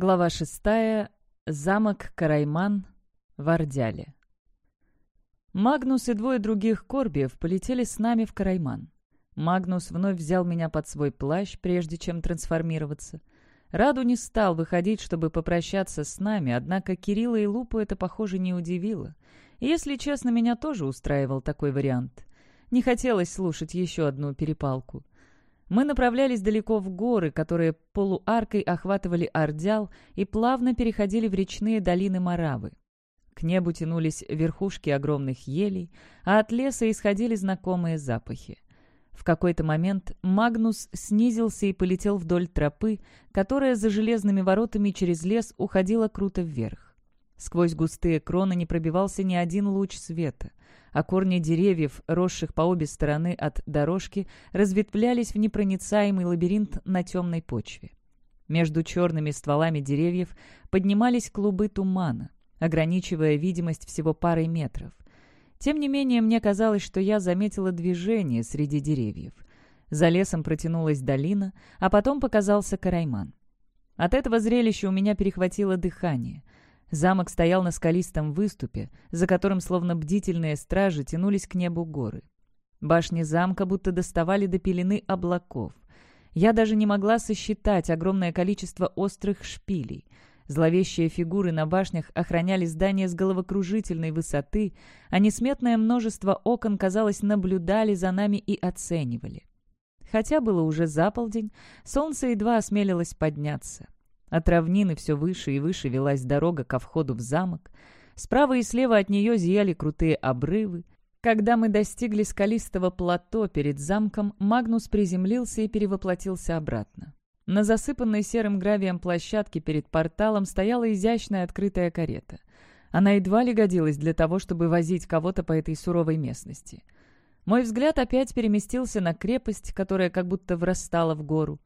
Глава шестая. Замок Карайман в Ордяле. Магнус и двое других Корбиев полетели с нами в Карайман. Магнус вновь взял меня под свой плащ, прежде чем трансформироваться. Раду не стал выходить, чтобы попрощаться с нами, однако Кирилла и Лупу это, похоже, не удивило. И, если честно, меня тоже устраивал такой вариант. Не хотелось слушать еще одну перепалку. Мы направлялись далеко в горы, которые полуаркой охватывали Ордял и плавно переходили в речные долины Моравы. К небу тянулись верхушки огромных елей, а от леса исходили знакомые запахи. В какой-то момент Магнус снизился и полетел вдоль тропы, которая за железными воротами через лес уходила круто вверх. Сквозь густые кроны не пробивался ни один луч света а корни деревьев, росших по обе стороны от дорожки, разветвлялись в непроницаемый лабиринт на темной почве. Между черными стволами деревьев поднимались клубы тумана, ограничивая видимость всего парой метров. Тем не менее, мне казалось, что я заметила движение среди деревьев. За лесом протянулась долина, а потом показался Карайман. От этого зрелища у меня перехватило дыхание — Замок стоял на скалистом выступе, за которым словно бдительные стражи тянулись к небу горы. Башни замка будто доставали до пелены облаков. Я даже не могла сосчитать огромное количество острых шпилей. Зловещие фигуры на башнях охраняли здание с головокружительной высоты, а несметное множество окон, казалось, наблюдали за нами и оценивали. Хотя было уже заполдень, солнце едва осмелилось подняться. От равнины все выше и выше велась дорога ко входу в замок. Справа и слева от нее зияли крутые обрывы. Когда мы достигли скалистого плато перед замком, Магнус приземлился и перевоплотился обратно. На засыпанной серым гравием площадке перед порталом стояла изящная открытая карета. Она едва ли годилась для того, чтобы возить кого-то по этой суровой местности. Мой взгляд опять переместился на крепость, которая как будто врастала в гору.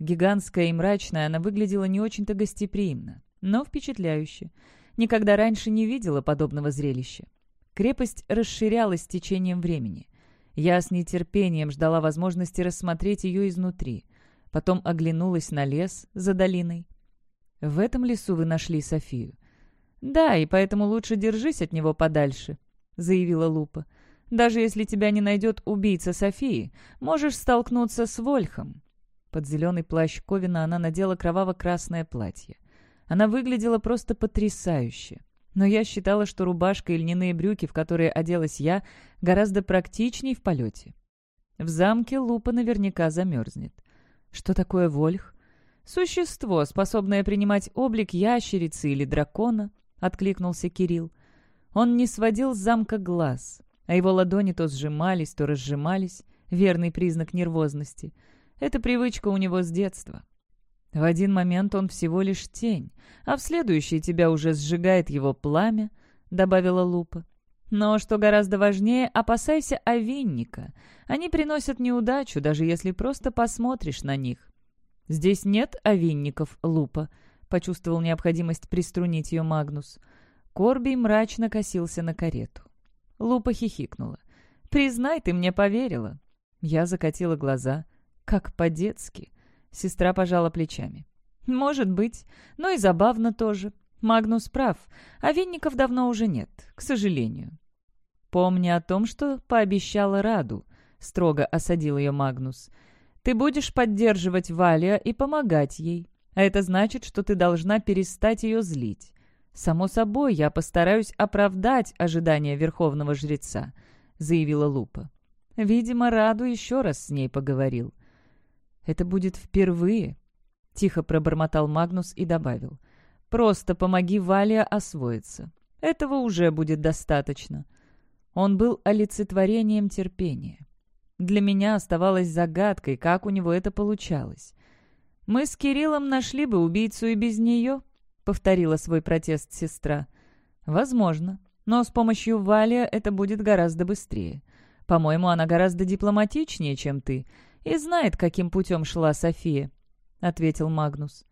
Гигантская и мрачная, она выглядела не очень-то гостеприимно, но впечатляюще. Никогда раньше не видела подобного зрелища. Крепость расширялась с течением времени. Я с нетерпением ждала возможности рассмотреть ее изнутри. Потом оглянулась на лес за долиной. «В этом лесу вы нашли Софию?» «Да, и поэтому лучше держись от него подальше», — заявила Лупа. «Даже если тебя не найдет убийца Софии, можешь столкнуться с Вольхом. Под зеленый плащ Ковина она надела кроваво-красное платье. Она выглядела просто потрясающе. Но я считала, что рубашка и льняные брюки, в которые оделась я, гораздо практичней в полете. В замке Лупа наверняка замерзнет. Что такое вольх? Существо, способное принимать облик ящерицы или дракона, откликнулся Кирилл. Он не сводил с замка глаз, а его ладони то сжимались, то разжимались, верный признак нервозности — эта привычка у него с детства. В один момент он всего лишь тень, а в следующий тебя уже сжигает его пламя, — добавила Лупа. Но, что гораздо важнее, опасайся овинника. Они приносят неудачу, даже если просто посмотришь на них. «Здесь нет овинников, Лупа», — почувствовал необходимость приструнить ее Магнус. Корби мрачно косился на карету. Лупа хихикнула. «Признай, ты мне поверила». Я закатила глаза. Как по-детски. Сестра пожала плечами. «Может быть. Но и забавно тоже. Магнус прав. А винников давно уже нет, к сожалению». «Помни о том, что пообещала Раду», — строго осадил ее Магнус. «Ты будешь поддерживать Валия и помогать ей. А это значит, что ты должна перестать ее злить. Само собой, я постараюсь оправдать ожидания Верховного Жреца», — заявила Лупа. Видимо, Раду еще раз с ней поговорил. Это будет впервые», — тихо пробормотал Магнус и добавил. «Просто помоги Валия освоиться. Этого уже будет достаточно». Он был олицетворением терпения. Для меня оставалось загадкой, как у него это получалось. «Мы с Кириллом нашли бы убийцу и без нее», — повторила свой протест сестра. «Возможно, но с помощью Валия это будет гораздо быстрее. По-моему, она гораздо дипломатичнее, чем ты и знает, каким путем шла София», — ответил Магнус.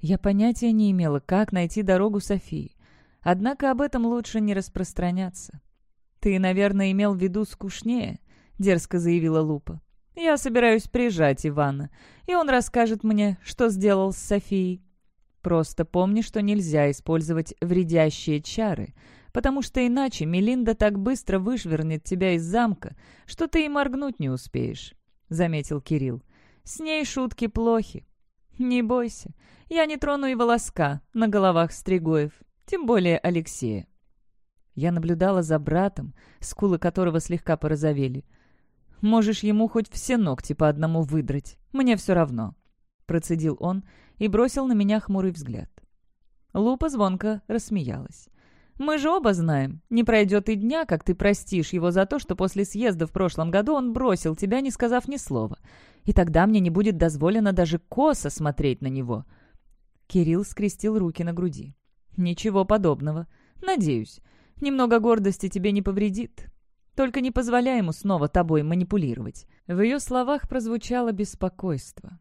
«Я понятия не имела, как найти дорогу Софии. Однако об этом лучше не распространяться». «Ты, наверное, имел в виду скучнее», — дерзко заявила Лупа. «Я собираюсь прижать Ивана, и он расскажет мне, что сделал с Софией». Просто помни, что нельзя использовать вредящие чары, потому что иначе Мелинда так быстро вышвырнет тебя из замка, что ты и моргнуть не успеешь», — заметил Кирилл. «С ней шутки плохи. Не бойся, я не трону и волоска на головах Стригоев, тем более Алексея». Я наблюдала за братом, скулы которого слегка порозовели. «Можешь ему хоть все ногти по одному выдрать, мне все равно», — процедил он и бросил на меня хмурый взгляд. Лупа звонко рассмеялась. «Мы же оба знаем, не пройдет и дня, как ты простишь его за то, что после съезда в прошлом году он бросил тебя, не сказав ни слова. И тогда мне не будет дозволено даже косо смотреть на него». Кирилл скрестил руки на груди. «Ничего подобного. Надеюсь. Немного гордости тебе не повредит. Только не позволяй ему снова тобой манипулировать». В ее словах прозвучало беспокойство.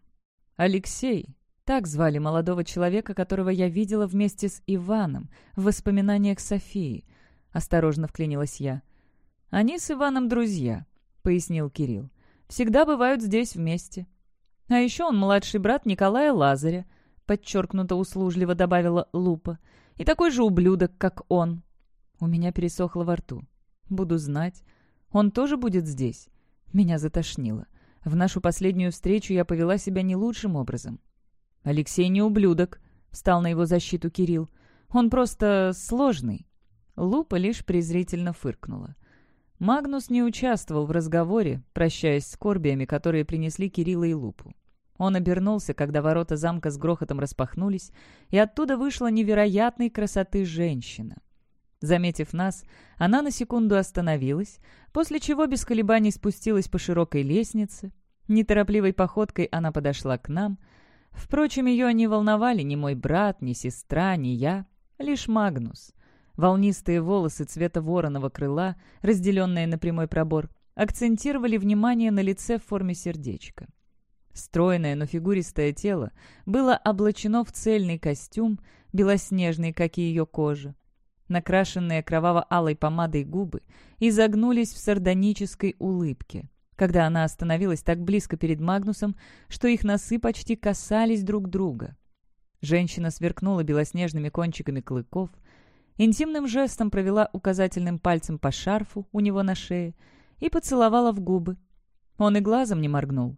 «Алексей, так звали молодого человека, которого я видела вместе с Иваном в воспоминаниях Софии. Осторожно вклинилась я. «Они с Иваном друзья», — пояснил Кирилл. «Всегда бывают здесь вместе». «А еще он младший брат Николая Лазаря», — подчеркнуто услужливо добавила Лупа. «И такой же ублюдок, как он». У меня пересохло во рту. «Буду знать. Он тоже будет здесь?» Меня затошнило. В нашу последнюю встречу я повела себя не лучшим образом. «Алексей не ублюдок», — встал на его защиту Кирилл. «Он просто сложный». Лупа лишь презрительно фыркнула. Магнус не участвовал в разговоре, прощаясь с корбиями, которые принесли Кирилла и Лупу. Он обернулся, когда ворота замка с грохотом распахнулись, и оттуда вышла невероятной красоты женщина. Заметив нас, она на секунду остановилась, после чего без колебаний спустилась по широкой лестнице. Неторопливой походкой она подошла к нам — Впрочем, ее не волновали ни мой брат, ни сестра, ни я, лишь Магнус. Волнистые волосы цвета вороного крыла, разделенные на прямой пробор, акцентировали внимание на лице в форме сердечка. Стройное, но фигуристое тело было облачено в цельный костюм, белоснежный, как и ее кожа. Накрашенные кроваво-алой помадой губы изогнулись в сардонической улыбке когда она остановилась так близко перед Магнусом, что их носы почти касались друг друга. Женщина сверкнула белоснежными кончиками клыков, интимным жестом провела указательным пальцем по шарфу у него на шее и поцеловала в губы. Он и глазом не моргнул.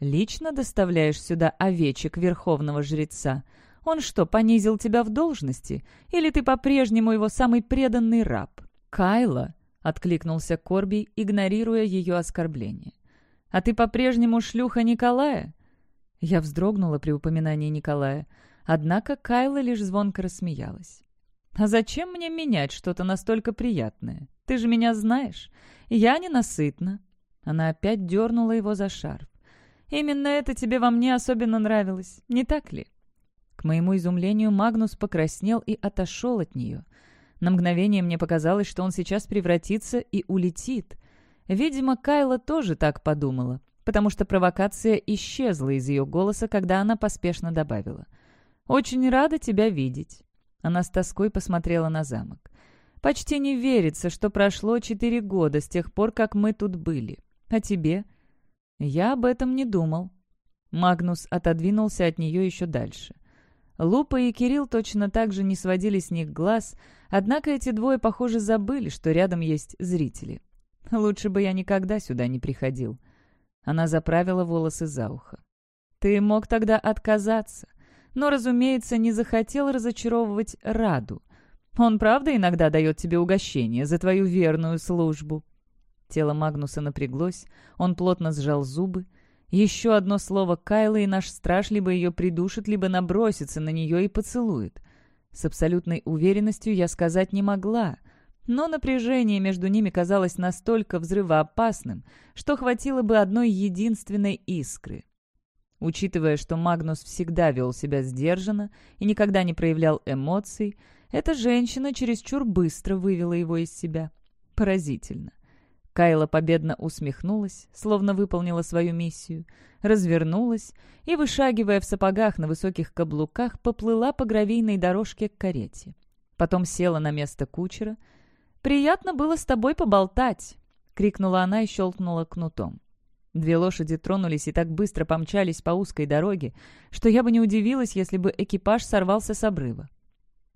«Лично доставляешь сюда овечек верховного жреца? Он что, понизил тебя в должности? Или ты по-прежнему его самый преданный раб? Кайла!» Откликнулся Корби, игнорируя ее оскорбление. «А ты по-прежнему шлюха Николая?» Я вздрогнула при упоминании Николая, однако Кайла лишь звонко рассмеялась. «А зачем мне менять что-то настолько приятное? Ты же меня знаешь. Я ненасытна». Она опять дернула его за шарф. «Именно это тебе во мне особенно нравилось, не так ли?» К моему изумлению Магнус покраснел и отошел от нее. На мгновение мне показалось, что он сейчас превратится и улетит. Видимо, Кайла тоже так подумала, потому что провокация исчезла из ее голоса, когда она поспешно добавила. «Очень рада тебя видеть». Она с тоской посмотрела на замок. «Почти не верится, что прошло четыре года с тех пор, как мы тут были. А тебе?» «Я об этом не думал». Магнус отодвинулся от нее еще дальше. Лупа и Кирилл точно так же не сводили с них глаз, однако эти двое, похоже, забыли, что рядом есть зрители. Лучше бы я никогда сюда не приходил. Она заправила волосы за ухо. «Ты мог тогда отказаться, но, разумеется, не захотел разочаровывать Раду. Он правда иногда дает тебе угощение за твою верную службу?» Тело Магнуса напряглось, он плотно сжал зубы, еще одно слово Кайлы, и наш страж либо ее придушит, либо набросится на нее и поцелует. С абсолютной уверенностью я сказать не могла, но напряжение между ними казалось настолько взрывоопасным, что хватило бы одной единственной искры. Учитывая, что Магнус всегда вел себя сдержанно и никогда не проявлял эмоций, эта женщина чересчур быстро вывела его из себя. Поразительно. Кайла победно усмехнулась, словно выполнила свою миссию, развернулась и, вышагивая в сапогах на высоких каблуках, поплыла по гравийной дорожке к карете. Потом села на место кучера. «Приятно было с тобой поболтать!» — крикнула она и щелкнула кнутом. Две лошади тронулись и так быстро помчались по узкой дороге, что я бы не удивилась, если бы экипаж сорвался с обрыва.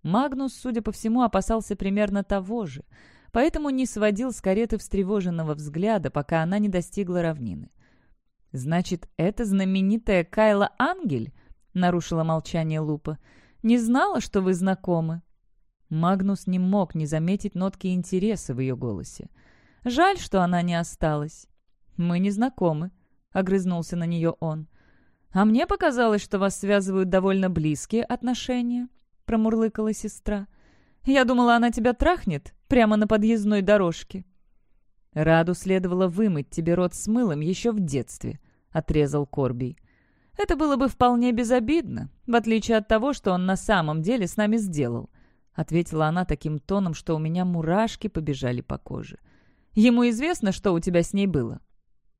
Магнус, судя по всему, опасался примерно того же, поэтому не сводил с кареты встревоженного взгляда, пока она не достигла равнины. «Значит, это знаменитая Кайла Ангель?» — нарушила молчание Лупа. «Не знала, что вы знакомы». Магнус не мог не заметить нотки интереса в ее голосе. «Жаль, что она не осталась». «Мы не знакомы», — огрызнулся на нее он. «А мне показалось, что вас связывают довольно близкие отношения», — промурлыкала сестра. «Я думала, она тебя трахнет прямо на подъездной дорожке». «Раду следовало вымыть тебе рот с мылом еще в детстве», — отрезал Корби. «Это было бы вполне безобидно, в отличие от того, что он на самом деле с нами сделал», — ответила она таким тоном, что у меня мурашки побежали по коже. «Ему известно, что у тебя с ней было?»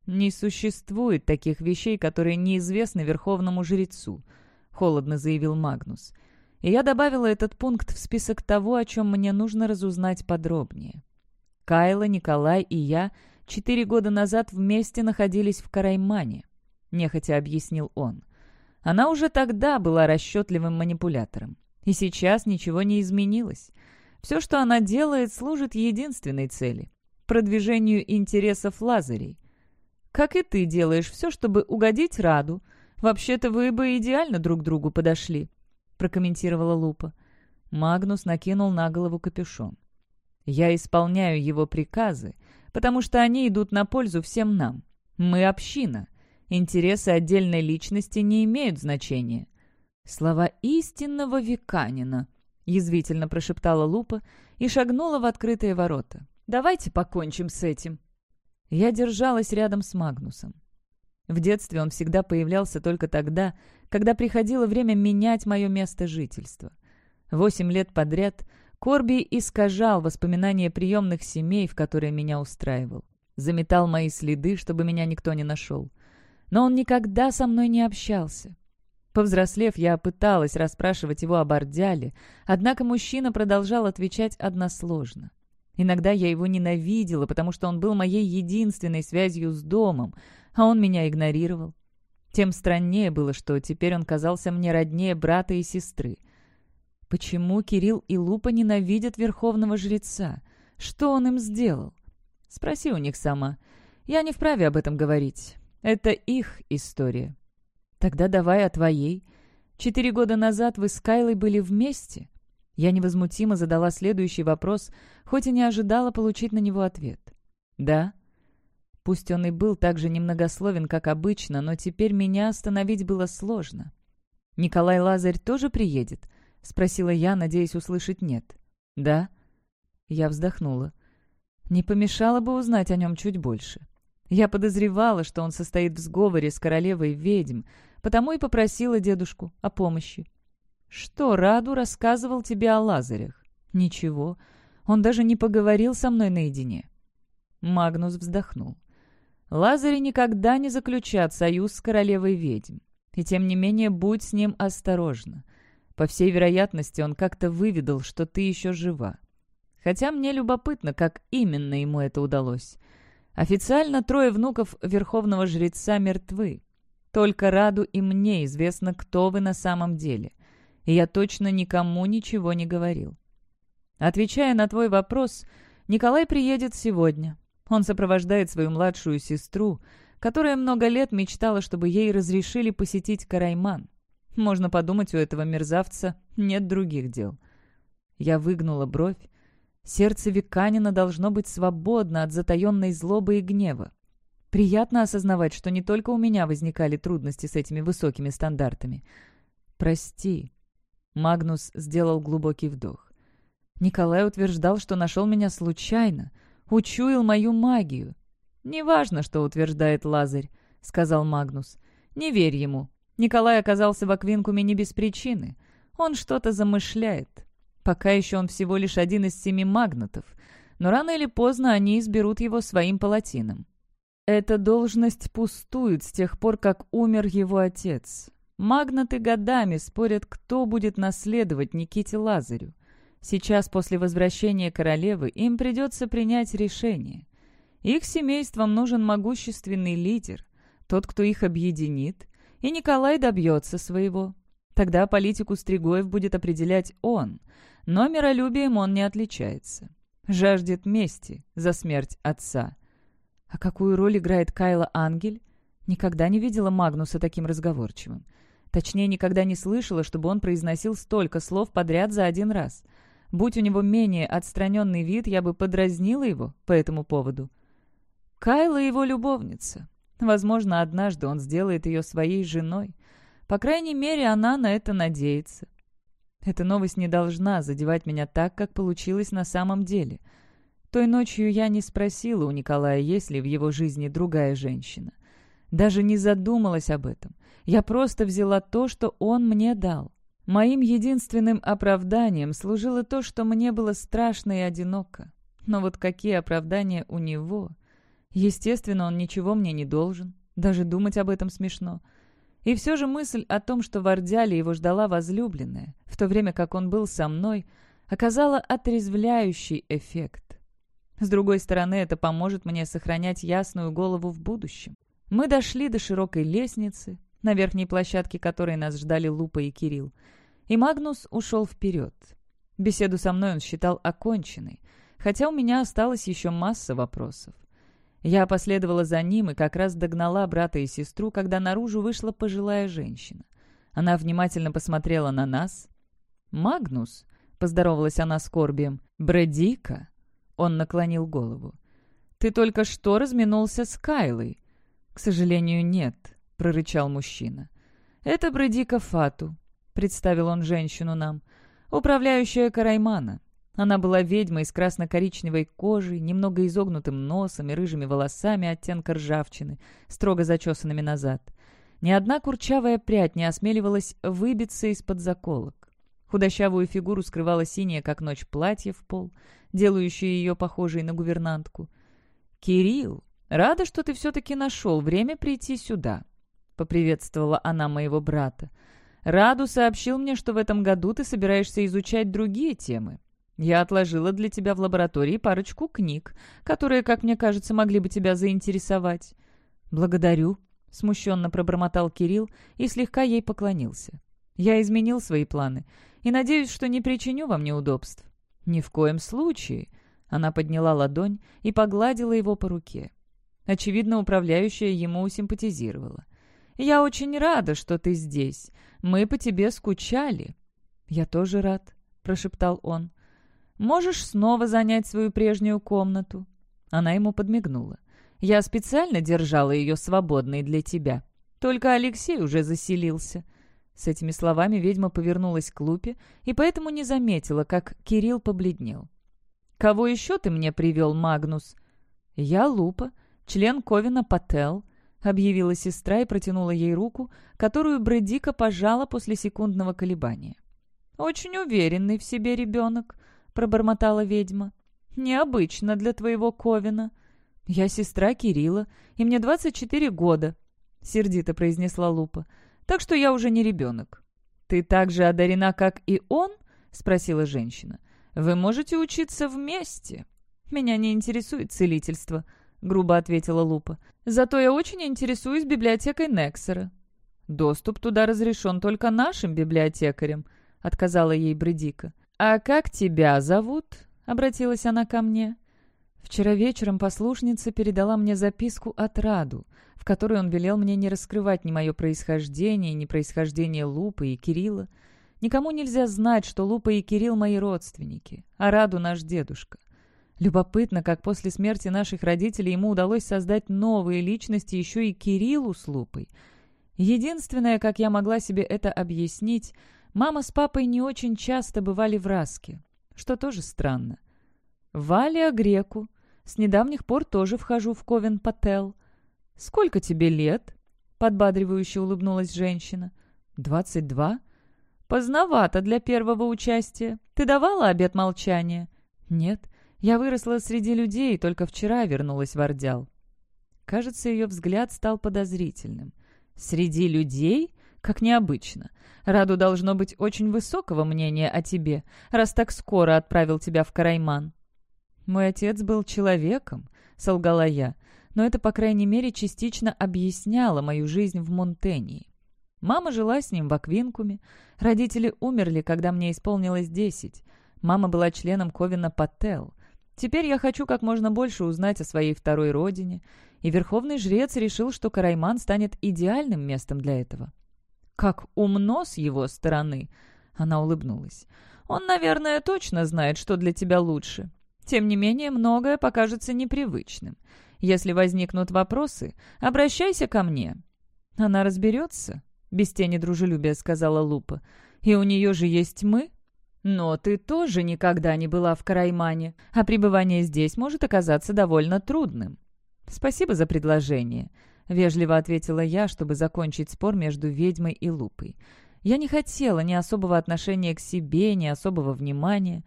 «Не существует таких вещей, которые неизвестны верховному жрецу», — холодно заявил Магнус. И я добавила этот пункт в список того, о чем мне нужно разузнать подробнее. Кайла, Николай и я четыре года назад вместе находились в Караймане, — нехотя объяснил он. Она уже тогда была расчетливым манипулятором. И сейчас ничего не изменилось. Все, что она делает, служит единственной цели — продвижению интересов Лазарей — как и ты делаешь все, чтобы угодить Раду. Вообще-то вы бы идеально друг другу подошли», — прокомментировала Лупа. Магнус накинул на голову капюшон. «Я исполняю его приказы, потому что они идут на пользу всем нам. Мы община. Интересы отдельной личности не имеют значения». «Слова истинного веканина», — язвительно прошептала Лупа и шагнула в открытые ворота. «Давайте покончим с этим». Я держалась рядом с Магнусом. В детстве он всегда появлялся только тогда, когда приходило время менять мое место жительства. Восемь лет подряд Корби искажал воспоминания приемных семей, в которые меня устраивал. Заметал мои следы, чтобы меня никто не нашел. Но он никогда со мной не общался. Повзрослев, я пыталась расспрашивать его об Ордяле, однако мужчина продолжал отвечать односложно. Иногда я его ненавидела, потому что он был моей единственной связью с домом, а он меня игнорировал. Тем страннее было, что теперь он казался мне роднее брата и сестры. Почему Кирилл и Лупа ненавидят верховного жреца? Что он им сделал? Спроси у них сама. Я не вправе об этом говорить. Это их история. Тогда давай о твоей. Четыре года назад вы с Кайлой были вместе. Я невозмутимо задала следующий вопрос, хоть и не ожидала получить на него ответ. «Да». Пусть он и был так же немногословен, как обычно, но теперь меня остановить было сложно. «Николай Лазарь тоже приедет?» — спросила я, надеясь услышать «нет». «Да». Я вздохнула. Не помешало бы узнать о нем чуть больше. Я подозревала, что он состоит в сговоре с королевой ведьм, потому и попросила дедушку о помощи. «Что, Раду рассказывал тебе о Лазарях?» «Ничего. Он даже не поговорил со мной наедине». Магнус вздохнул. «Лазари никогда не заключат союз с королевой ведьм. И тем не менее, будь с ним осторожна. По всей вероятности, он как-то выведал, что ты еще жива. Хотя мне любопытно, как именно ему это удалось. Официально трое внуков верховного жреца мертвы. Только Раду и мне известно, кто вы на самом деле и я точно никому ничего не говорил. Отвечая на твой вопрос, Николай приедет сегодня. Он сопровождает свою младшую сестру, которая много лет мечтала, чтобы ей разрешили посетить Карайман. Можно подумать, у этого мерзавца нет других дел. Я выгнула бровь. Сердце Виканина должно быть свободно от затаенной злобы и гнева. Приятно осознавать, что не только у меня возникали трудности с этими высокими стандартами. «Прости», Магнус сделал глубокий вдох. Николай утверждал, что нашел меня случайно, учуял мою магию. «Неважно, что утверждает Лазарь», — сказал Магнус. «Не верь ему. Николай оказался в Аквинкуме не без причины. Он что-то замышляет. Пока еще он всего лишь один из семи магнатов, но рано или поздно они изберут его своим палатином. Эта должность пустует с тех пор, как умер его отец. Магнаты годами спорят, кто будет наследовать Никите Лазарю. Сейчас, после возвращения королевы, им придется принять решение. Их семействам нужен могущественный лидер, тот, кто их объединит, и Николай добьется своего. Тогда политику Стригоев будет определять он, но миролюбием он не отличается. Жаждет мести за смерть отца. А какую роль играет Кайла Ангель? Никогда не видела Магнуса таким разговорчивым. Точнее, никогда не слышала, чтобы он произносил столько слов подряд за один раз. Будь у него менее отстраненный вид, я бы подразнила его по этому поводу. Кайла его любовница. Возможно, однажды он сделает ее своей женой. По крайней мере, она на это надеется. Эта новость не должна задевать меня так, как получилось на самом деле. Той ночью я не спросила у Николая, есть ли в его жизни другая женщина. Даже не задумалась об этом. Я просто взяла то, что он мне дал. Моим единственным оправданием служило то, что мне было страшно и одиноко. Но вот какие оправдания у него? Естественно, он ничего мне не должен. Даже думать об этом смешно. И все же мысль о том, что в Ордяле его ждала возлюбленная, в то время как он был со мной, оказала отрезвляющий эффект. С другой стороны, это поможет мне сохранять ясную голову в будущем. Мы дошли до широкой лестницы, на верхней площадке которой нас ждали Лупа и Кирилл. И Магнус ушел вперед. Беседу со мной он считал оконченной, хотя у меня осталась еще масса вопросов. Я последовала за ним и как раз догнала брата и сестру, когда наружу вышла пожилая женщина. Она внимательно посмотрела на нас. «Магнус», — поздоровалась она с Корбием, — «Брэдика». Он наклонил голову. «Ты только что разминулся с Кайлой». «К сожалению, нет», — прорычал мужчина. «Это Брэдика Фату», — представил он женщину нам, — «управляющая Караймана. Она была ведьмой с красно-коричневой кожей, немного изогнутым носом и рыжими волосами оттенка ржавчины, строго зачесанными назад. Ни одна курчавая прядь не осмеливалась выбиться из-под заколок. Худощавую фигуру скрывала синее, как ночь, платье в пол, делающее ее похожей на гувернантку. «Кирилл, рада, что ты все-таки нашел время прийти сюда», — поприветствовала она моего брата. «Раду сообщил мне, что в этом году ты собираешься изучать другие темы. Я отложила для тебя в лаборатории парочку книг, которые, как мне кажется, могли бы тебя заинтересовать». «Благодарю», — смущенно пробормотал Кирилл и слегка ей поклонился. «Я изменил свои планы и надеюсь, что не причиню вам неудобств». «Ни в коем случае», — она подняла ладонь и погладила его по руке. Очевидно, управляющая ему симпатизировала. «Я очень рада, что ты здесь. Мы по тебе скучали». «Я тоже рад», — прошептал он. Можешь снова занять свою прежнюю комнату». Она ему подмигнула. «Я специально держала ее свободной для тебя. Только Алексей уже заселился». С этими словами ведьма повернулась к Лупе и поэтому не заметила, как Кирилл побледнел. «Кого еще ты мне привел, Магнус?» «Я Лупа, член Ковина Пател», — объявила сестра и протянула ей руку, которую Брэдика пожала после секундного колебания. «Очень уверенный в себе ребенок», пробормотала ведьма. «Необычно для твоего Ковина. Я сестра Кирилла, и мне 24 года», — сердито произнесла Лупа. «Так что я уже не ребенок». «Ты так же одарена, как и он?» — спросила женщина. «Вы можете учиться вместе». «Меня не интересует целительство», — грубо ответила Лупа. «Зато я очень интересуюсь библиотекой Нексера». «Доступ туда разрешен только нашим библиотекарям», — отказала ей Бредика. «А как тебя зовут?» — обратилась она ко мне. Вчера вечером послушница передала мне записку от Раду, в которой он велел мне не раскрывать ни мое происхождение, ни происхождение Лупы и Кирилла. Никому нельзя знать, что Лупа и Кирилл мои родственники, а Раду наш дедушка. Любопытно, как после смерти наших родителей ему удалось создать новые личности еще и Кириллу с Лупой. Единственное, как я могла себе это объяснить — Мама с папой не очень часто бывали в Раске, что тоже странно. Валя Греку. С недавних пор тоже вхожу в Ковен Пател. «Сколько тебе лет?» — подбадривающе улыбнулась женщина. «Двадцать два?» «Поздновато для первого участия. Ты давала обет молчания?» «Нет. Я выросла среди людей и только вчера вернулась в Ордял». Кажется, ее взгляд стал подозрительным. «Среди людей? Как необычно. Раду должно быть очень высокого мнения о тебе, раз так скоро отправил тебя в Карайман». «Мой отец был человеком», — солгала я. но это, по крайней мере, частично объясняло мою жизнь в Монтении. Мама жила с ним в Аквинкуме. Родители умерли, когда мне исполнилось десять. Мама была членом Ковина Паттел. Теперь я хочу как можно больше узнать о своей второй родине, и верховный жрец решил, что Карайман станет идеальным местом для этого. «Как умно с его стороны!» Она улыбнулась. «Он, наверное, точно знает, что для тебя лучше. Тем не менее, многое покажется непривычным. Если возникнут вопросы, обращайся ко мне». «Она разберется?» — без тени дружелюбия сказала Лупа. «И у нее же есть мы?» «Но ты тоже никогда не была в Караймане, а пребывание здесь может оказаться довольно трудным». «Спасибо за предложение», — вежливо ответила я, чтобы закончить спор между ведьмой и Лупой. Я не хотела ни особого отношения к себе, ни особого внимания.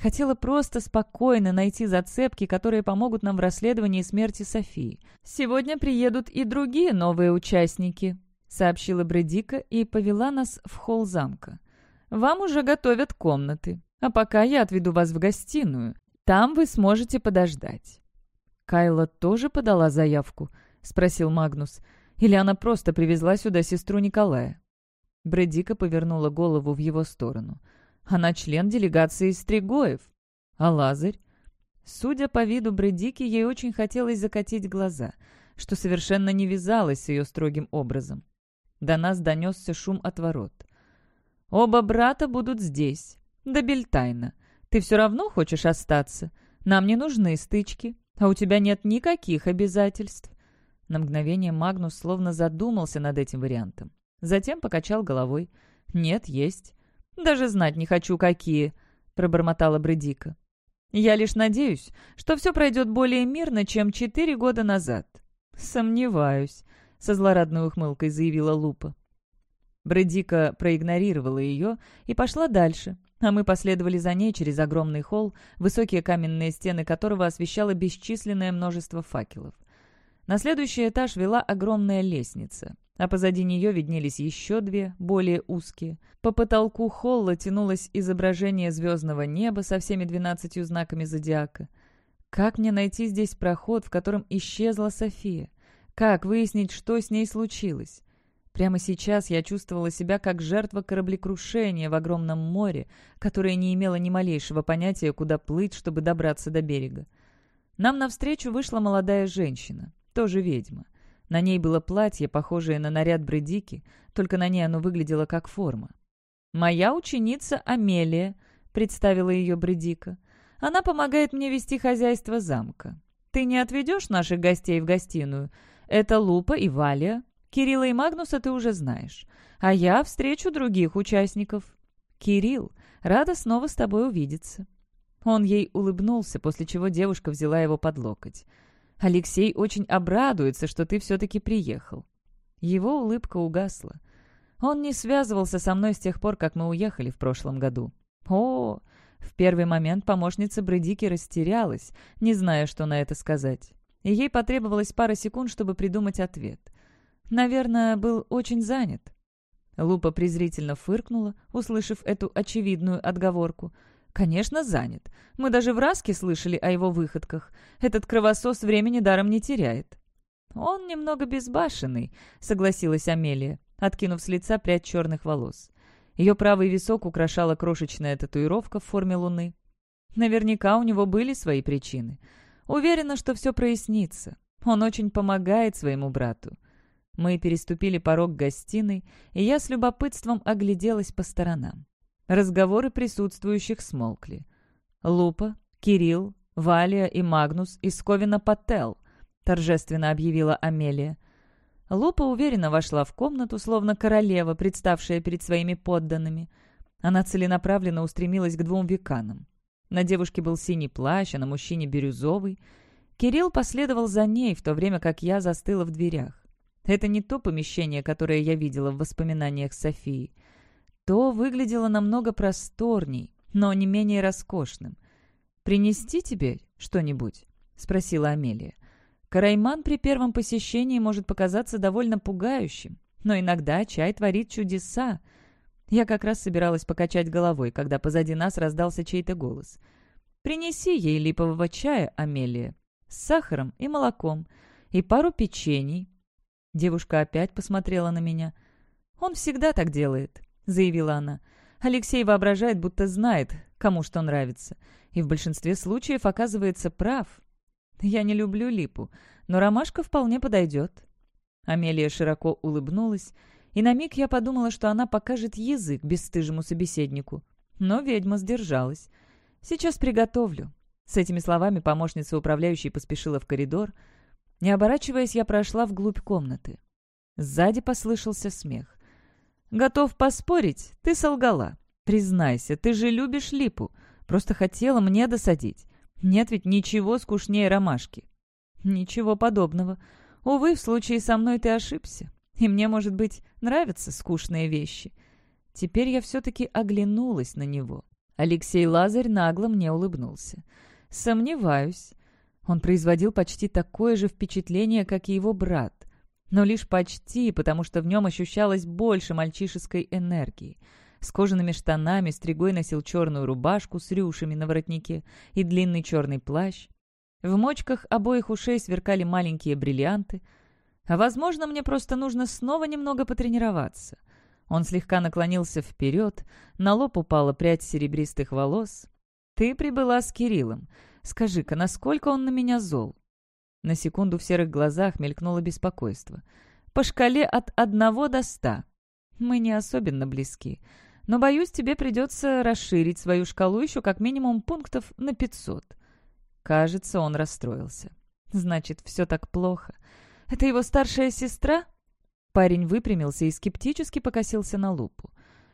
Хотела просто спокойно найти зацепки, которые помогут нам в расследовании смерти Софии. «Сегодня приедут и другие новые участники», — сообщила Бредика и повела нас в холл замка. «Вам уже готовят комнаты, а пока я отведу вас в гостиную. Там вы сможете подождать». «Кайла тоже подала заявку?» — спросил Магнус. «Или она просто привезла сюда сестру Николая?» Бредика повернула голову в его сторону. «Она член делегации Стригоев. А Лазарь?» Судя по виду Бредики, ей очень хотелось закатить глаза, что совершенно не вязалось с ее строгим образом. До нас донесся шум от ворот. «Оба брата будут здесь, до Бельтайна. Ты все равно хочешь остаться? Нам не нужны стычки. А у тебя нет никаких обязательств». На мгновение Магнус словно задумался над этим вариантом. Затем покачал головой. «Нет, есть. Даже знать не хочу, какие», — пробормотала Бредика. «Я лишь надеюсь, что все пройдет более мирно, чем четыре года назад». «Сомневаюсь», — со злорадной ухмылкой заявила Лупа. Бредика проигнорировала ее и пошла дальше, а мы последовали за ней через огромный холл, высокие каменные стены которого освещало бесчисленное множество факелов. На следующий этаж вела огромная лестница, а позади нее виднелись еще две, более узкие. По потолку холла тянулось изображение звездного неба со всеми двенадцатью знаками зодиака. Как мне найти здесь проход, в котором исчезла София? Как выяснить, что с ней случилось? Прямо сейчас я чувствовала себя как жертва кораблекрушения в огромном море, которое не имело ни малейшего понятия, куда плыть, чтобы добраться до берега. Нам навстречу вышла молодая женщина, тоже ведьма. На ней было платье, похожее на наряд Бредики, только на ней оно выглядело как форма. «Моя ученица Амелия», — представила ее Бредика. «Она помогает мне вести хозяйство замка. Ты не отведешь наших гостей в гостиную? Это Лупа и Валия, Кирилла и Магнуса ты уже знаешь. А я встречу других участников. Кирилл, рада снова с тобой увидеться». Он ей улыбнулся, после чего девушка взяла его под локоть. «Алексей очень обрадуется, что ты все-таки приехал». Его улыбка угасла. Он не связывался со мной с тех пор, как мы уехали в прошлом году. О, в первый момент помощница Бредики растерялась, не зная, что на это сказать. И ей потребовалось пара секунд, чтобы придумать ответ. Наверное, был очень занят. Лупа презрительно фыркнула, услышав эту очевидную отговорку. «Конечно, занят. Мы даже в Раске слышали о его выходках. Этот кровосос времени даром не теряет». «Он немного безбашенный», — согласилась Амелия, откинув с лица прядь черных волос. Ее правый висок украшала крошечная татуировка в форме луны. Наверняка у него были свои причины. Уверена, что все прояснится. Он очень помогает своему брату. Мы переступили порог гостиной, и я с любопытством огляделась по сторонам. Разговоры присутствующих смолкли. Лупа, Кирилл, Валия и Магнус из Ковина Паттел, торжественно объявила Амелия. Лупа уверенно вошла в комнату, словно королева, представшая перед своими подданными. Она целенаправленно устремилась к двум веканам. На девушке был синий плащ, а на мужчине бирюзовый. Кирилл последовал за ней, в то время как я застыла в дверях. Это не то помещение, которое я видела в воспоминаниях Софии. То выглядело намного просторней, но не менее роскошным. «Принести тебе что-нибудь?» — спросила Амелия. «Карайман при первом посещении может показаться довольно пугающим, но иногда чай творит чудеса». Я как раз собиралась покачать головой, когда позади нас раздался чей-то голос. «Принеси ей липового чая, Амелия, с сахаром и молоком. и пару печений». Девушка опять посмотрела на меня. «Он всегда так делает», — заявила она. Алексей воображает, будто знает, кому что нравится, и в большинстве случаев оказывается прав. Я не люблю липу, но ромашка вполне подойдет. Амелия широко улыбнулась, и на миг я подумала, что она покажет язык бесстыжему собеседнику. Но ведьма сдержалась. «Сейчас приготовлю». С этими словами помощница управляющей поспешила в коридор. Не оборачиваясь, я прошла вглубь комнаты. Сзади послышался смех. «Готов поспорить? Ты солгала. Признайся, ты же любишь липу. Просто хотела мне досадить. Нет ведь ничего скучнее ромашки». «Ничего подобного. Увы, в случае со мной ты ошибся. И мне, может быть, нравятся скучные вещи». Теперь я все-таки оглянулась на него. Алексей Лазарь нагло мне улыбнулся. «Сомневаюсь». Он производил почти такое же впечатление, как и его брат. Но лишь почти, потому что в нем ощущалось больше мальчишеской энергии. С кожаными штанами Стригой носил черную рубашку с рюшами на воротнике и длинный черный плащ. В мочках обоих ушей сверкали маленькие бриллианты. А, возможно, мне просто нужно снова немного потренироваться. Он слегка наклонился вперед, на лоб упала прядь серебристых волос. «Ты прибыла с Кириллом. Скажи-ка, насколько он на меня зол?» На секунду в серых глазах мелькнуло беспокойство. «По шкале от одного до ста. Мы не особенно близки. Но, боюсь, тебе придется расширить свою шкалу еще как минимум пунктов на пятьсот». Кажется, он расстроился. «Значит, все так плохо. Это его старшая сестра?» Парень выпрямился и скептически покосился на лупу.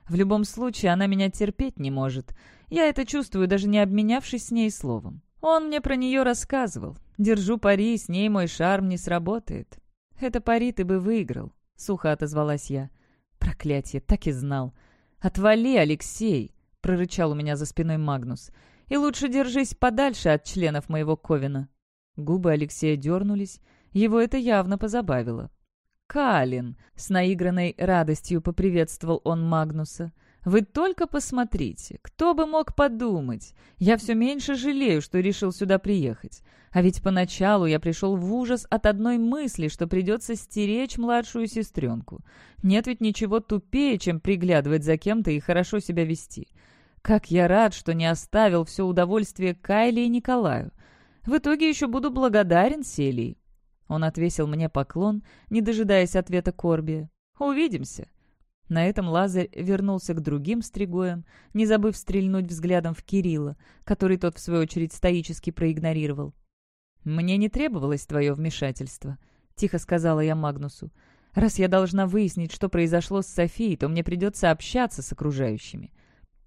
«В любом случае, она меня терпеть не может. Я это чувствую, даже не обменявшись с ней словом. Он мне про нее рассказывал. Держу пари, с ней мой шарм не сработает. Это пари ты бы выиграл», — сухо отозвалась я. «Проклятие, так и знал». «Отвали, Алексей!» — прорычал у меня за спиной Магнус. «И лучше держись подальше от членов моего Ковина». Губы Алексея дернулись. Его это явно позабавило. «Калин!» — с наигранной радостью поприветствовал он Магнуса. «Вы только посмотрите! Кто бы мог подумать! Я все меньше жалею, что решил сюда приехать. А ведь поначалу я пришел в ужас от одной мысли, что придется стеречь младшую сестренку. Нет ведь ничего тупее, чем приглядывать за кем-то и хорошо себя вести. Как я рад, что не оставил все удовольствие Кайле и Николаю. В итоге еще буду благодарен Селии. Он отвесил мне поклон, не дожидаясь ответа Корби. «Увидимся». На этом Лазарь вернулся к другим стригоям, не забыв стрельнуть взглядом в Кирилла, который тот, в свою очередь, стоически проигнорировал. «Мне не требовалось твое вмешательство», — тихо сказала я Магнусу. «Раз я должна выяснить, что произошло с Софией, то мне придется общаться с окружающими».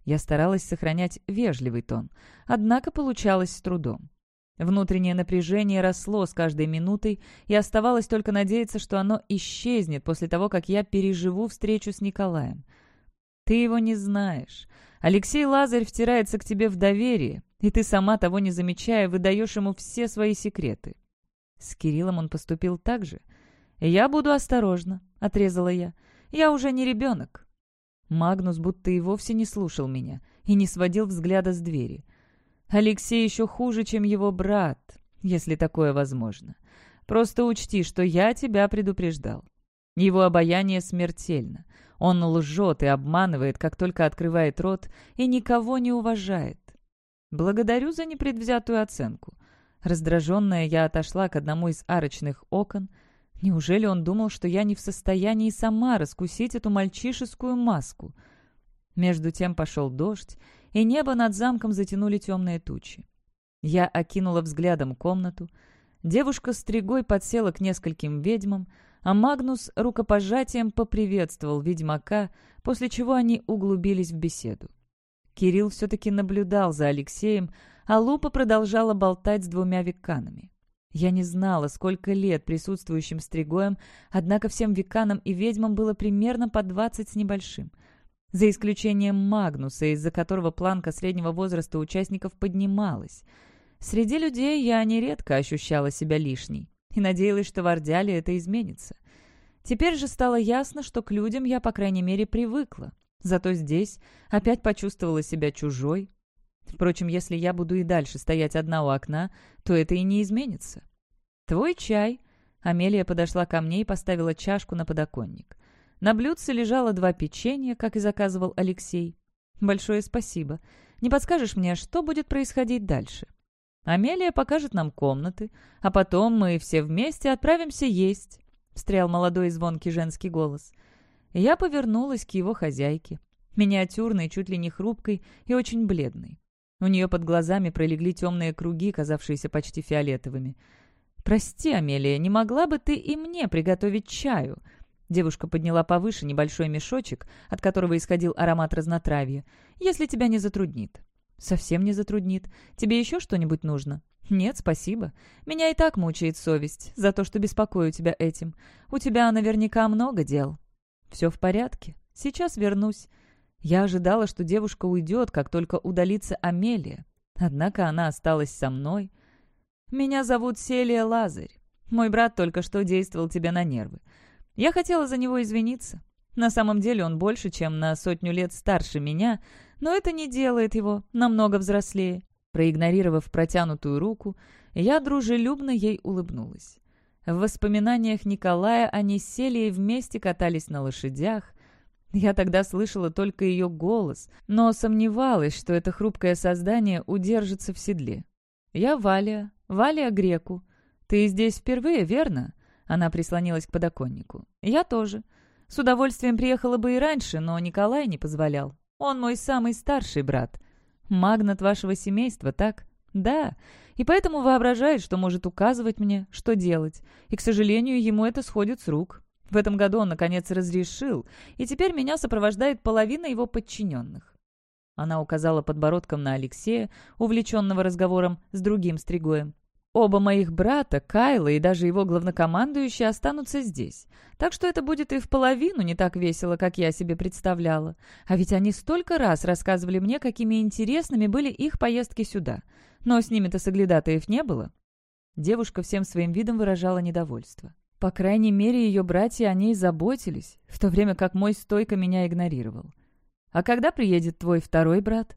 Я старалась сохранять вежливый тон, однако получалось с трудом. Внутреннее напряжение росло с каждой минутой, и оставалось только надеяться, что оно исчезнет после того, как я переживу встречу с Николаем. Ты его не знаешь. Алексей Лазарь втирается к тебе в доверие, и ты сама того не замечая, выдаешь ему все свои секреты. С Кириллом он поступил так же. «Я буду осторожна», — отрезала я. «Я уже не ребенок». Магнус будто и вовсе не слушал меня и не сводил взгляда с двери — Алексей еще хуже, чем его брат, если такое возможно. Просто учти, что я тебя предупреждал. Его обаяние смертельно. Он лжет и обманывает, как только открывает рот, и никого не уважает. Благодарю за непредвзятую оценку. Раздраженная, я отошла к одному из арочных окон. Неужели он думал, что я не в состоянии сама раскусить эту мальчишескую маску? Между тем пошел дождь, и небо над замком затянули темные тучи. Я окинула взглядом комнату. Девушка с тригой подсела к нескольким ведьмам, а Магнус рукопожатием поприветствовал ведьмака, после чего они углубились в беседу. Кирилл все-таки наблюдал за Алексеем, а Лупа продолжала болтать с двумя веканами. Я не знала, сколько лет присутствующим стригоем, однако всем веканам и ведьмам было примерно по двадцать с небольшим — за исключением Магнуса, из-за которого планка среднего возраста участников поднималась. Среди людей я нередко ощущала себя лишней и надеялась, что в Ордяле это изменится. Теперь же стало ясно, что к людям я, по крайней мере, привыкла. Зато здесь опять почувствовала себя чужой. Впрочем, если я буду и дальше стоять одна у окна, то это и не изменится. «Твой чай», Амелия подошла ко мне и поставила чашку на подоконник. На блюдце лежало два печенья, как и заказывал Алексей. «Большое спасибо. Не подскажешь мне, что будет происходить дальше?» «Амелия покажет нам комнаты, а потом мы все вместе отправимся есть», — встрял молодой и звонкий женский голос. Я повернулась к его хозяйке, миниатюрной, чуть ли не хрупкой и очень бледной. У нее под глазами пролегли темные круги, казавшиеся почти фиолетовыми. «Прости, Амелия, не могла бы ты и мне приготовить чаю?» Девушка подняла повыше небольшой мешочек, от которого исходил аромат разнотравья. «Если тебя не затруднит». «Совсем не затруднит. Тебе еще что-нибудь нужно?» «Нет, спасибо. Меня и так мучает совесть за то, что беспокою тебя этим. У тебя наверняка много дел». «Все в порядке. Сейчас вернусь». Я ожидала, что девушка уйдет, как только удалится Амелия. Однако она осталась со мной. «Меня зовут Селия Лазарь. Мой брат только что действовал тебе на нервы. Я хотела за него извиниться. На самом деле он больше, чем на сотню лет старше меня, но это не делает его намного взрослее. Проигнорировав протянутую руку, я дружелюбно ей улыбнулась. В воспоминаниях Николая они сели и вместе катались на лошадях. Я тогда слышала только ее голос, но сомневалась, что это хрупкое создание удержится в седле. «Я Валя, Валя Греку. Ты здесь впервые, верно?» Она прислонилась к подоконнику. «Я тоже. С удовольствием приехала бы и раньше, но Николай не позволял. Он мой самый старший брат. Магнат вашего семейства, так? Да. И поэтому воображает, что может указывать мне, что делать. И, к сожалению, ему это сходит с рук. В этом году он, наконец, разрешил, и теперь меня сопровождает половина его подчиненных. Она указала подбородком на Алексея, увлеченного разговором с другим стригоем. Оба моих брата, Кайла и даже его главнокомандующий останутся здесь. Так что это будет и в половину не так весело, как я себе представляла. А ведь они столько раз рассказывали мне, какими интересными были их поездки сюда. Но с ними-то соглядатаев не было. Девушка всем своим видом выражала недовольство. По крайней мере, ее братья о ней заботились, в то время как мой стойко меня игнорировал. «А когда приедет твой второй брат?»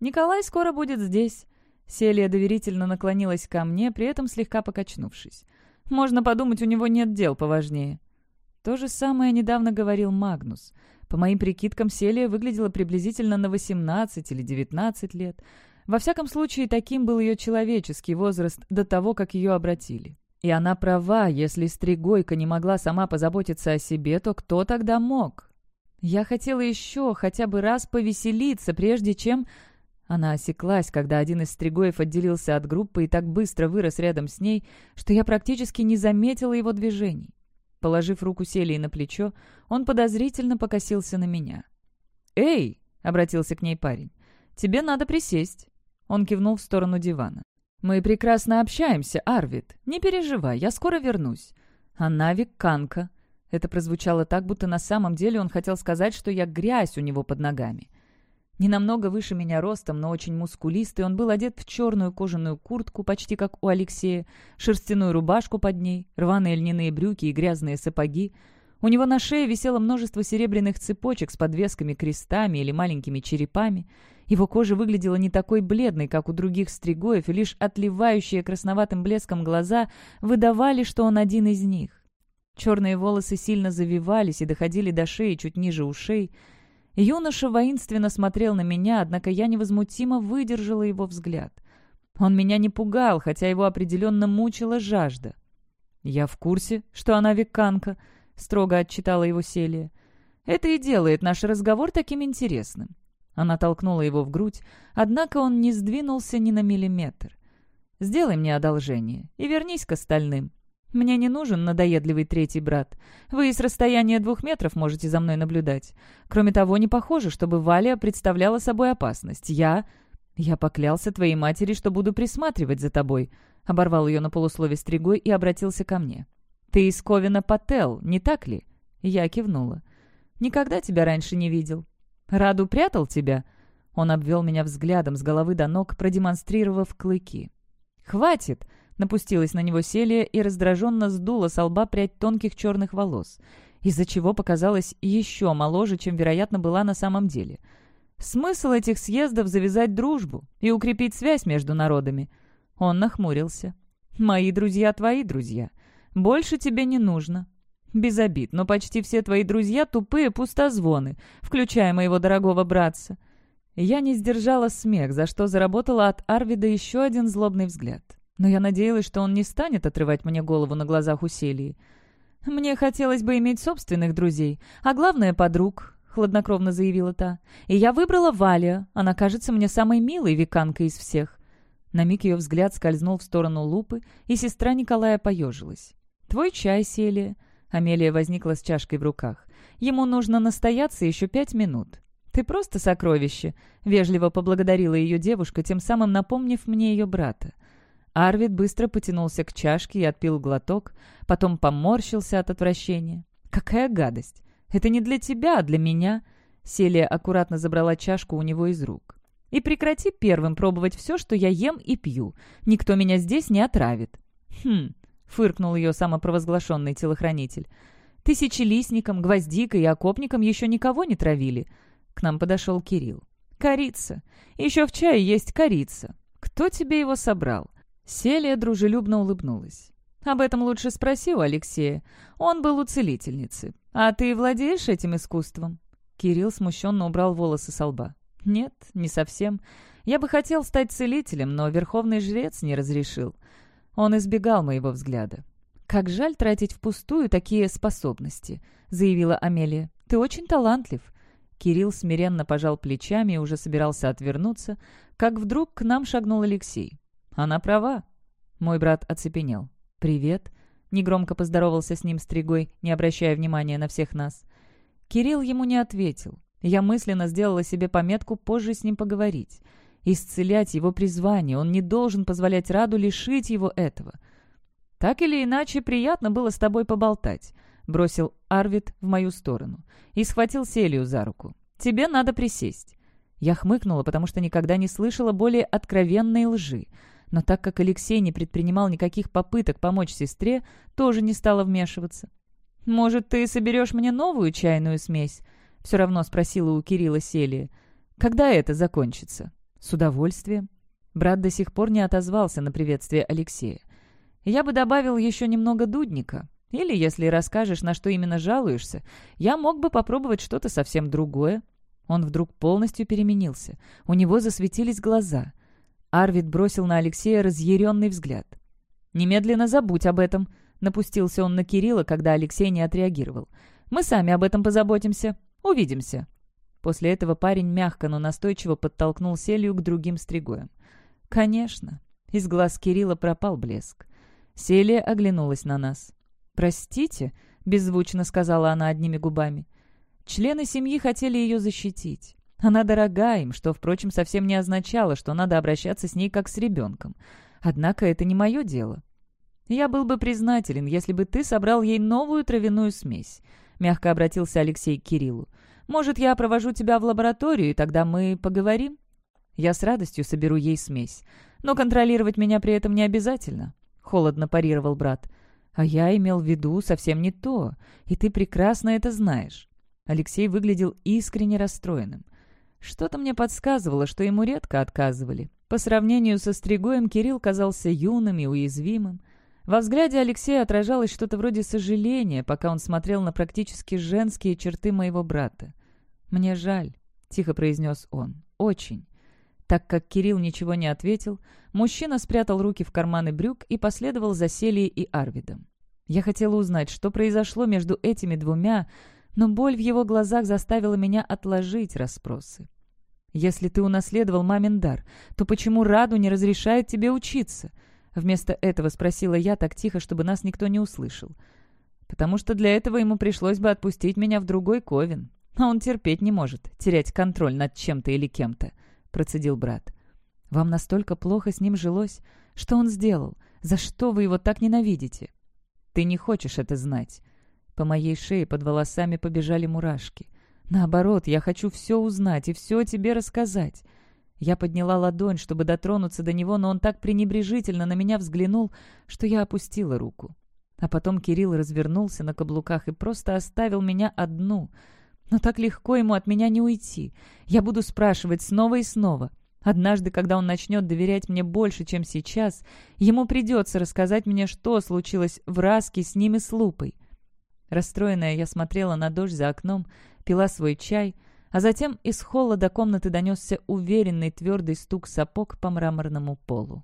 «Николай скоро будет здесь. Селия доверительно наклонилась ко мне, при этом слегка покачнувшись. «Можно подумать, у него нет дел поважнее». То же самое недавно говорил Магнус. По моим прикидкам, Селия выглядела приблизительно на 18 или 19 лет. Во всяком случае, таким был ее человеческий возраст до того, как ее обратили. И она права, если Стригойка не могла сама позаботиться о себе, то кто тогда мог? Я хотела еще хотя бы раз повеселиться, прежде чем она осеклась, когда один из стригоев отделился от группы и так быстро вырос рядом с ней, что я практически не заметила его движений. Положив руку Селии на плечо, он подозрительно покосился на меня. «Эй!» — обратился к ней парень. «Тебе надо присесть». Он кивнул в сторону дивана. «Мы прекрасно общаемся, Арвид. Не переживай, я скоро вернусь». «Она веканка». Это прозвучало так, будто на самом деле он хотел сказать, что я грязь у него под ногами. Не намного выше меня ростом, но очень мускулистый, он был одет в черную кожаную куртку, почти как у Алексея, шерстяную рубашку под ней, рваные льняные брюки и грязные сапоги. У него на шее висело множество серебряных цепочек с подвесками, крестами или маленькими черепами. Его кожа выглядела не такой бледной, как у других стригоев, и лишь отливающие красноватым блеском глаза выдавали, что он один из них. Черные волосы сильно завивались и доходили до шеи чуть ниже ушей, Юноша воинственно смотрел на меня, однако я невозмутимо выдержала его взгляд. Он меня не пугал, хотя его определенно мучила жажда. «Я в курсе, что она веканка», — строго отчитала его Селия. «Это и делает наш разговор таким интересным». Она толкнула его в грудь, однако он не сдвинулся ни на миллиметр. «Сделай мне одолжение и вернись к остальным. Мне не нужен надоедливый третий брат. Вы с расстояния двух метров можете за мной наблюдать. Кроме того, не похоже, чтобы Валя представляла собой опасность. Я... Я поклялся твоей матери, что буду присматривать за тобой. Оборвал ее на полуслове стригой и обратился ко мне. Ты из Ковина Пател, не так ли? Я кивнула. Никогда тебя раньше не видел. Раду прятал тебя? Он обвел меня взглядом с головы до ног, продемонстрировав клыки. «Хватит!» Напустилась на него Селия и раздраженно сдула с лба прядь тонких черных волос, из-за чего показалась еще моложе, чем, вероятно, была на самом деле. Смысл этих съездов — завязать дружбу и укрепить связь между народами. Он нахмурился. «Мои друзья — твои друзья. Больше тебе не нужно». «Без обид, но почти все твои друзья тупые пустозвоны, включая моего дорогого братца». Я не сдержала смех, за что заработала от Арвида еще один злобный взгляд. Но я надеялась, что он не станет отрывать мне голову на глазах у Селии. «Мне хотелось бы иметь собственных друзей, а главное — подруг», — хладнокровно заявила та. «И я выбрала Валия. Она кажется мне самой милой веканкой из всех». На миг ее взгляд скользнул в сторону лупы, и сестра Николая поежилась. «Твой чай, Селия». Амелия возникла с чашкой в руках. «Ему нужно настояться еще пять минут». «Ты просто сокровище», — вежливо поблагодарила ее девушка, тем самым напомнив мне ее брата. Арвид быстро потянулся к чашке и отпил глоток, потом поморщился от отвращения. «Какая гадость! Это не для тебя, а для меня!» Селия аккуратно забрала чашку у него из рук. «И прекрати первым пробовать все, что я ем и пью. Никто меня здесь не отравит». «Хм», — фыркнул ее самопровозглашенный телохранитель. «Тысячелистником, гвоздикой и окопником еще никого не травили». К нам подошел Кирилл. «Корица. Еще в чае есть корица. Кто тебе его собрал?» Селия дружелюбно улыбнулась. «Об этом лучше спроси у Алексея. Он был у целительницы. А ты владеешь этим искусством?» Кирилл смущенно убрал волосы со лба. «Нет, не совсем. Я бы хотел стать целителем, но верховный жрец не разрешил. Он избегал моего взгляда. «Как жаль тратить впустую такие способности», — заявила Амелия. «Ты очень талантлив». Кирилл смиренно пожал плечами и уже собирался отвернуться, как вдруг к нам шагнул Алексей. «Она права». Мой брат оцепенел. «Привет». Негромко поздоровался с ним Стригой, не обращая внимания на всех нас. Кирилл ему не ответил. Я мысленно сделала себе пометку позже с ним поговорить. Исцелять его призвание, он не должен позволять Раду лишить его этого. «Так или иначе, приятно было с тобой поболтать», — бросил Арвид в мою сторону и схватил Селию за руку. «Тебе надо присесть». Я хмыкнула, потому что никогда не слышала более откровенной лжи — но так как Алексей не предпринимал никаких попыток помочь сестре, тоже не стала вмешиваться. «Может, ты соберешь мне новую чайную смесь?» — все равно спросила у Кирилла Селия. «Когда это закончится?» «С удовольствием». Брат до сих пор не отозвался на приветствие Алексея. «Я бы добавил еще немного дудника. Или, если расскажешь, на что именно жалуешься, я мог бы попробовать что-то совсем другое». Он вдруг полностью переменился. У него засветились глаза. Арвид бросил на Алексея разъяренный взгляд. «Немедленно забудь об этом», — напустился он на Кирилла, когда Алексей не отреагировал. «Мы сами об этом позаботимся. Увидимся». После этого парень мягко, но настойчиво подтолкнул Селию к другим стригоям. «Конечно». Из глаз Кирилла пропал блеск. Селия оглянулась на нас. «Простите», — беззвучно сказала она одними губами. Члены семьи хотели ее защитить. Она дорога им, что, впрочем, совсем не означало, что надо обращаться с ней как с ребенком. Однако это не мое дело. «Я был бы признателен, если бы ты собрал ей новую травяную смесь», — мягко обратился Алексей к Кириллу. «Может, я провожу тебя в лабораторию, и тогда мы поговорим?» «Я с радостью соберу ей смесь. Но контролировать меня при этом не обязательно», — холодно парировал брат. «А я имел в виду совсем не то, и ты прекрасно это знаешь». Алексей выглядел искренне расстроенным. Что-то мне подсказывало, что ему редко отказывали. По сравнению со Стригоем Кирилл казался юным и уязвимым. Во взгляде Алексея отражалось что-то вроде сожаления, пока он смотрел на практически женские черты моего брата. «Мне жаль», — тихо произнес он, — «очень». Так как Кирилл ничего не ответил, мужчина спрятал руки в карманы брюк и последовал за Селией и Арвидом. Я хотела узнать, что произошло между этими двумя, но боль в его глазах заставила меня отложить расспросы. «Если ты унаследовал мамин дар, то почему Раду не разрешает тебе учиться?» Вместо этого спросила я так тихо, чтобы нас никто не услышал. «Потому что для этого ему пришлось бы отпустить меня в другой ковен, а он терпеть не может, терять контроль над чем-то или кем-то», — процедил брат. «Вам настолько плохо с ним жилось? Что он сделал? За что вы его так ненавидите?» «Ты не хочешь это знать», по моей шее под волосами побежали мурашки. Наоборот, я хочу все узнать и все тебе рассказать. Я подняла ладонь, чтобы дотронуться до него, но он так пренебрежительно на меня взглянул, что я опустила руку. А потом Кирилл развернулся на каблуках и просто оставил меня одну. Но так легко ему от меня не уйти. Я буду спрашивать снова и снова. Однажды, когда он начнет доверять мне больше, чем сейчас, ему придется рассказать мне, что случилось в Раске с ними с Лупой. Расстроенная, я смотрела на дождь за окном, пила свой чай, а затем из холла до комнаты донесся уверенный твердый стук сапог по мраморному полу.